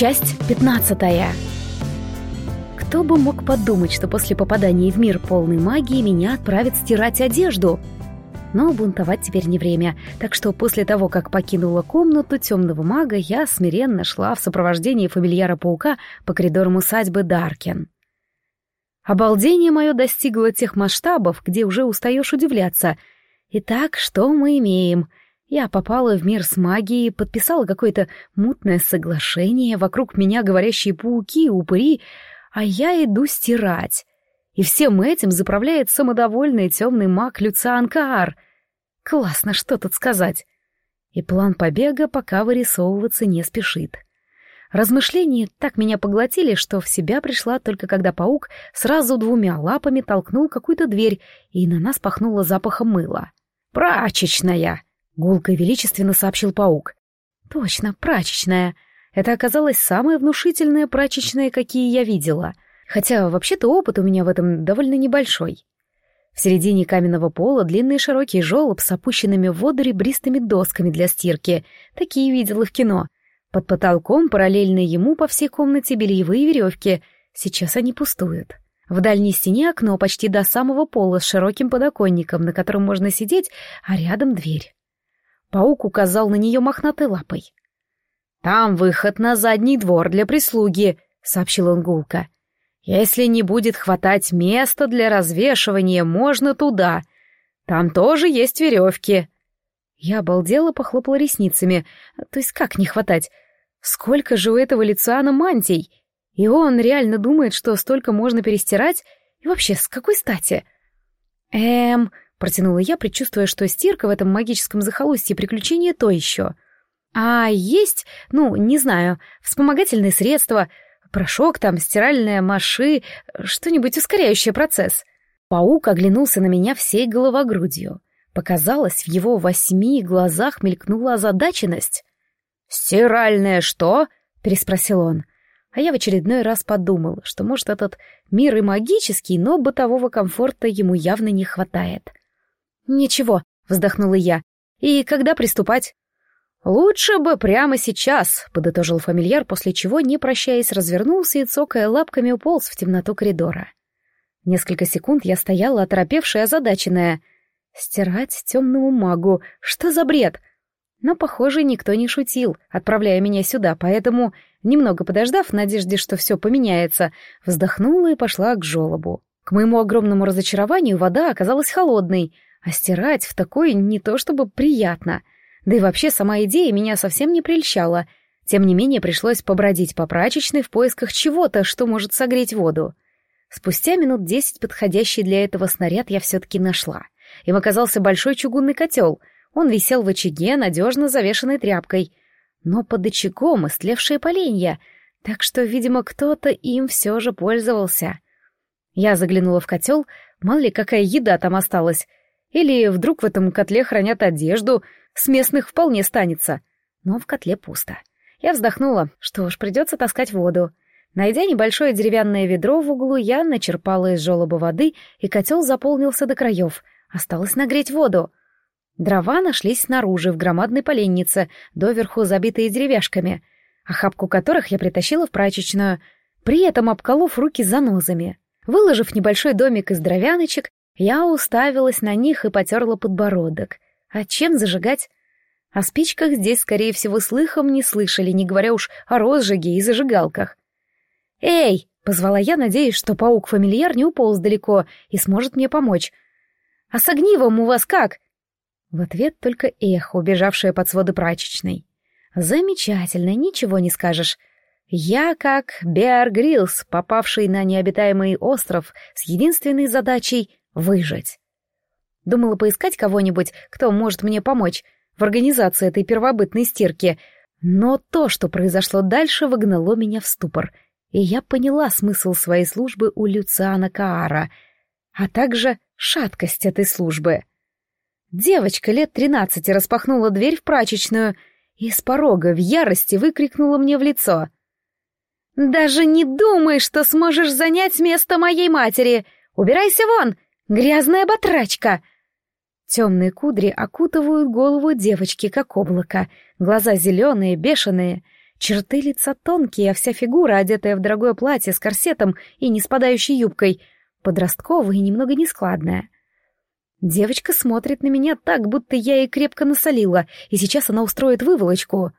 Часть пятнадцатая. Кто бы мог подумать, что после попадания в мир полной магии меня отправят стирать одежду? Но бунтовать теперь не время, так что после того, как покинула комнату темного мага, я смиренно шла в сопровождении фамильяра-паука по коридорам усадьбы Даркин. Обалдение мое достигло тех масштабов, где уже устаешь удивляться. Итак, что мы имеем? Я попала в мир с магией, подписала какое-то мутное соглашение, вокруг меня говорящие пауки, упыри, а я иду стирать. И всем этим заправляет самодовольный темный маг Люциан Каар. Классно, что тут сказать. И план побега пока вырисовываться не спешит. Размышления так меня поглотили, что в себя пришла только когда паук сразу двумя лапами толкнул какую-то дверь, и на нас пахнуло запахом мыла. «Прачечная!» Гулко и величественно сообщил паук. Точно, прачечная. Это оказалось самое внушительное прачечное, какие я видела. Хотя вообще-то опыт у меня в этом довольно небольшой. В середине каменного пола длинный широкий желоб с опущенными в воду ребристыми досками для стирки. Такие видела в кино. Под потолком параллельно ему по всей комнате бельевые веревки. Сейчас они пустуют. В дальней стене окно почти до самого пола с широким подоконником, на котором можно сидеть, а рядом дверь. Паук указал на нее мохнатой лапой. «Там выход на задний двор для прислуги», — сообщил он гулко. «Если не будет хватать места для развешивания, можно туда. Там тоже есть веревки». Я обалдела, похлопала ресницами. То есть как не хватать? Сколько же у этого лица на мантий? И он реально думает, что столько можно перестирать? И вообще, с какой стати? Эм, Протянула я, предчувствуя, что стирка в этом магическом захолустье приключение то еще. А есть, ну, не знаю, вспомогательные средства, порошок там, стиральная маши, что-нибудь ускоряющее процесс. Паук оглянулся на меня всей головогрудью. Показалось, в его восьми глазах мелькнула озадаченность. «Стиральное что?» — переспросил он. А я в очередной раз подумал, что, может, этот мир и магический, но бытового комфорта ему явно не хватает. «Ничего», — вздохнула я. «И когда приступать?» «Лучше бы прямо сейчас», — подытожил фамильяр, после чего, не прощаясь, развернулся и, цокая лапками, уполз в темноту коридора. Несколько секунд я стояла, оторопевшая, озадаченная. «Стирать темному магу? Что за бред?» Но, похоже, никто не шутил, отправляя меня сюда, поэтому, немного подождав в надежде, что все поменяется, вздохнула и пошла к жолобу. К моему огромному разочарованию вода оказалась холодной — а стирать в такой не то чтобы приятно. Да и вообще сама идея меня совсем не прельщала. Тем не менее пришлось побродить по прачечной в поисках чего-то, что может согреть воду. Спустя минут десять подходящий для этого снаряд я все-таки нашла. Им оказался большой чугунный котел. Он висел в очаге, надежно завешенной тряпкой. Но под очагом истлевшие поленья, так что, видимо, кто-то им все же пользовался. Я заглянула в котел, мало ли какая еда там осталась, или вдруг в этом котле хранят одежду, с местных вполне станется. Но в котле пусто. Я вздохнула, что ж, придется таскать воду. Найдя небольшое деревянное ведро в углу, я начерпала из желоба воды, и котел заполнился до краев. Осталось нагреть воду. Дрова нашлись снаружи, в громадной поленнице, доверху забитые деревяшками, охапку которых я притащила в прачечную, при этом обколов руки занозами. Выложив небольшой домик из дровяночек, я уставилась на них и потерла подбородок. А чем зажигать? О спичках здесь, скорее всего, слыхом не слышали, не говоря уж о розжиге и зажигалках. «Эй!» — позвала я, надеясь, что паук-фамильяр не уполз далеко и сможет мне помочь. «А с огнивом у вас как?» В ответ только эхо, убежавшее под своды прачечной. «Замечательно, ничего не скажешь. Я как Беар Гриллс, попавший на необитаемый остров с единственной задачей выжить. Думала поискать кого-нибудь, кто может мне помочь в организации этой первобытной стирки, но то, что произошло дальше, выгнало меня в ступор, и я поняла смысл своей службы у Люциана Каара, а также шаткость этой службы. Девочка лет тринадцати распахнула дверь в прачечную и с порога в ярости выкрикнула мне в лицо. «Даже не думай, что сможешь занять место моей матери! Убирайся вон! Грязная батрачка!» Темные кудри окутывают голову девочки, как облако, глаза зеленые, бешеные, Черты лица тонкие, а вся фигура, одетая в дорогое платье с корсетом и не спадающей юбкой, подростковая и немного нескладная. Девочка смотрит на меня так, будто я ей крепко насолила, и сейчас она устроит выволочку.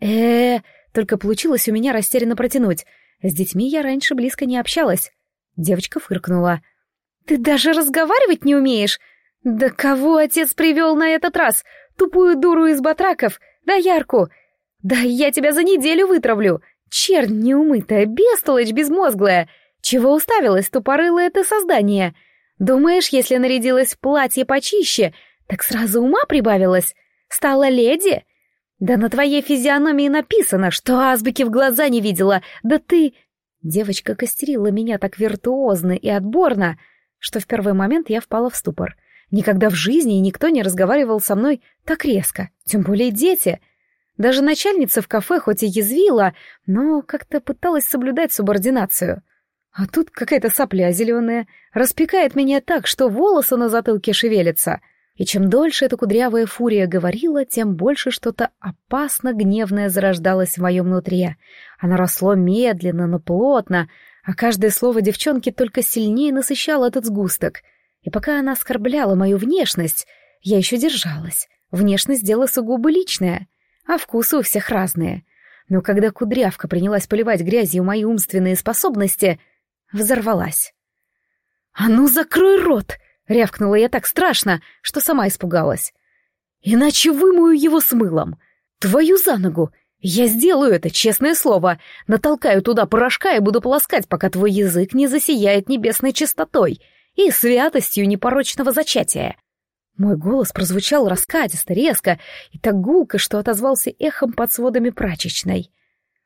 э, -э только получилось у меня растерянно протянуть. С детьми я раньше близко не общалась. Девочка фыркнула. «Ты даже разговаривать не умеешь? Да кого отец привел на этот раз? Тупую дуру из батраков? Да ярку? Да я тебя за неделю вытравлю! Чернь неумытая, бестолочь безмозглая! Чего уставилась тупорылое это создание? Думаешь, если нарядилась в платье почище, так сразу ума прибавилась? Стала леди? Да на твоей физиономии написано, что азбуки в глаза не видела, да ты... Девочка костерила меня так виртуозно и отборно, что в первый момент я впала в ступор. Никогда в жизни никто не разговаривал со мной так резко, тем более дети. Даже начальница в кафе хоть и язвила, но как-то пыталась соблюдать субординацию. А тут какая-то сопля зеленая, распекает меня так, что волосы на затылке шевелятся. И чем дольше эта кудрявая фурия говорила, тем больше что-то опасно гневное зарождалось в моем внутри. Оно росло медленно, но плотно, а каждое слово девчонки только сильнее насыщало этот сгусток. И пока она оскорбляла мою внешность, я еще держалась. Внешность — дело сугубо личное, а вкусы у всех разные. Но когда кудрявка принялась поливать грязью мои умственные способности, взорвалась. «А ну, закрой рот!» — рявкнула я так страшно, что сама испугалась. «Иначе вымою его с мылом. Твою за ногу! Я сделаю это, честное слово. Натолкаю туда порошка и буду полоскать, пока твой язык не засияет небесной чистотой и святостью непорочного зачатия». Мой голос прозвучал раскатисто, резко и так гулко, что отозвался эхом под сводами прачечной.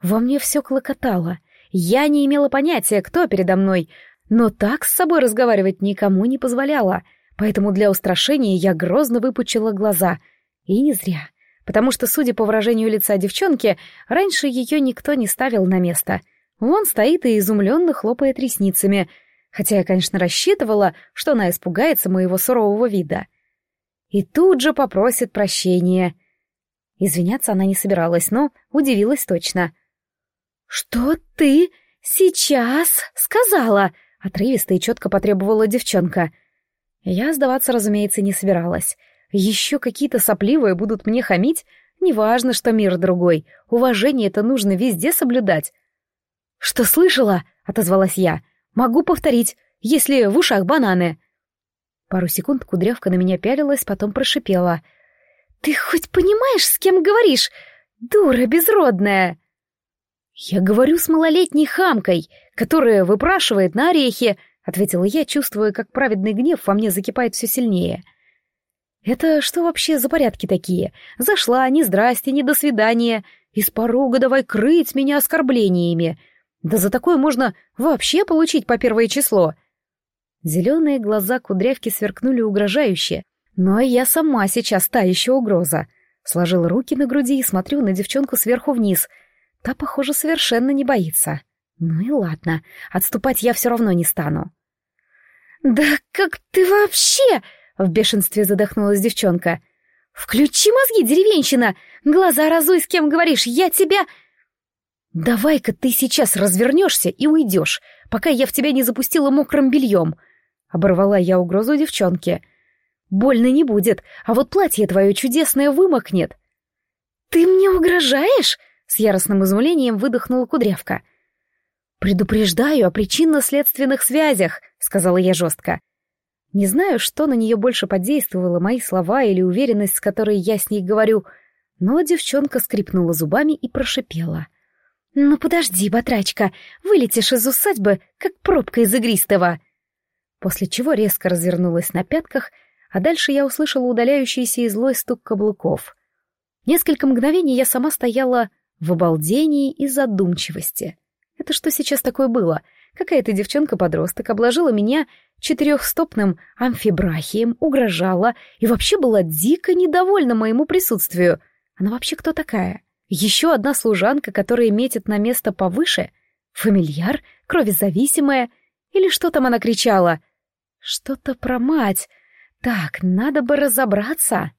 Во мне все клокотало. Я не имела понятия, кто передо мной, но так с собой разговаривать никому не позволяла, поэтому для устрашения я грозно выпучила глаза. И не зря, потому что, судя по выражению лица девчонки, раньше ее никто не ставил на место. Вон стоит и изумленно хлопает ресницами, хотя я, конечно, рассчитывала, что она испугается моего сурового вида. И тут же попросит прощения. Извиняться она не собиралась, но удивилась точно. «Что ты сейчас сказала?» — отрывисто и четко потребовала девчонка. Я сдаваться, разумеется, не собиралась. Еще какие-то сопливые будут мне хамить? Неважно, что мир другой. Уважение это нужно везде соблюдать. «Что слышала?» — отозвалась я. «Могу повторить, если в ушах бананы». Пару секунд кудрявка на меня пялилась, потом прошипела. «Ты хоть понимаешь, с кем говоришь? Дура безродная!» «Я говорю с малолетней хамкой, которая выпрашивает на орехи», — ответила я, чувствуя, как праведный гнев во мне закипает все сильнее. «Это что вообще за порядки такие? Зашла, ни здрасте, ни до свидания. Из порога давай крыть меня оскорблениями. Да за такое можно вообще получить по первое число». Зеленые глаза кудрявки сверкнули угрожающе, но я сама сейчас та еще угроза. Сложила руки на груди и смотрю на девчонку сверху вниз — Та, похоже, совершенно не боится. Ну и ладно, отступать я все равно не стану. «Да как ты вообще?» — в бешенстве задохнулась девчонка. «Включи мозги, деревенщина! Глаза разуй, с кем говоришь, я тебя...» «Давай-ка ты сейчас развернешься и уйдешь, пока я в тебя не запустила мокрым бельем!» Оборвала я угрозу девчонке. «Больно не будет, а вот платье твое чудесное вымокнет!» «Ты мне угрожаешь?» С яростным изумлением выдохнула кудрявка. «Предупреждаю о причинно-следственных связях», — сказала я жестко. Не знаю, что на нее больше подействовало, мои слова или уверенность, с которой я с ней говорю, но девчонка скрипнула зубами и прошипела. «Ну подожди, батрачка, вылетишь из усадьбы, как пробка из игристого!» После чего резко развернулась на пятках, а дальше я услышала удаляющийся и злой стук каблуков. Несколько мгновений я сама стояла в обалдении и задумчивости. Это что сейчас такое было? Какая-то девчонка-подросток обложила меня четырехстопным амфибрахием, угрожала и вообще была дико недовольна моему присутствию. Она вообще кто такая? Еще одна служанка, которая метит на место повыше? Фамильяр? Кровезависимая? Или что там она кричала? Что-то про мать. Так, надо бы разобраться.